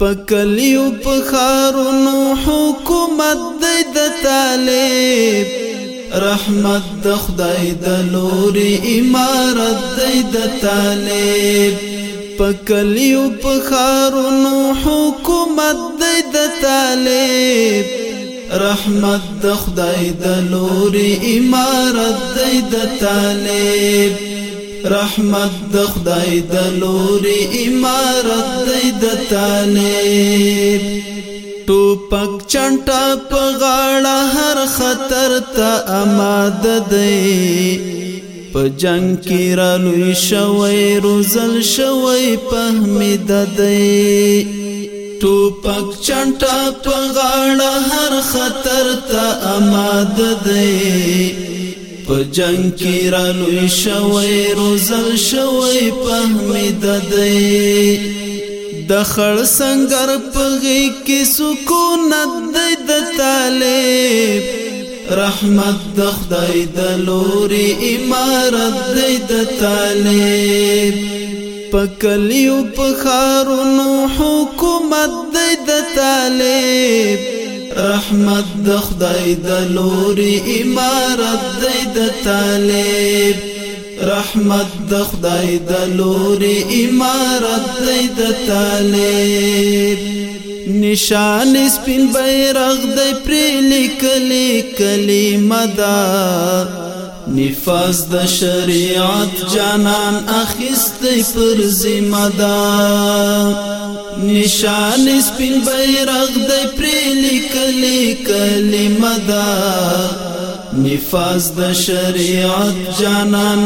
پکلیو پخارونو حکومت دی د طالب. رحمت د خدای د لوري امارت دی د طالب. پکلیو پخارونو حکومت دی د طالب. رحمت د خدای د لوري امارت دی د طالب. رحمت د خدای د لوري امارت د طالب. ټوپک چنټا په غاړه، هر خطر ته آماده دی. په جنگ کې را لوی شوی، روزل شوی پهمید دی. ټوپک چنټا په غاړه، هر خطر ته آماده دی. په جنگ کې را لوی شوی، روزل شوی پهمید دی. د خړ سنگر پغې کې سکونت دی د طالب. رحمت د خدای د لوري امارت دی د طالب. پکلیو پخارونو حکومت دی د طالب. رحمت د خدای د لوري امارت د طالب. رحمت د خدای د لوري امارت د طالب. نشان سپین بیرغ دی پر لیکلی کلمه دا نفاذ د شریعت جانان اخیستی پر ذمہ دار نشان سپین بیرغ د پریلی کلی کلمه دا نفاذ د شریعت جانان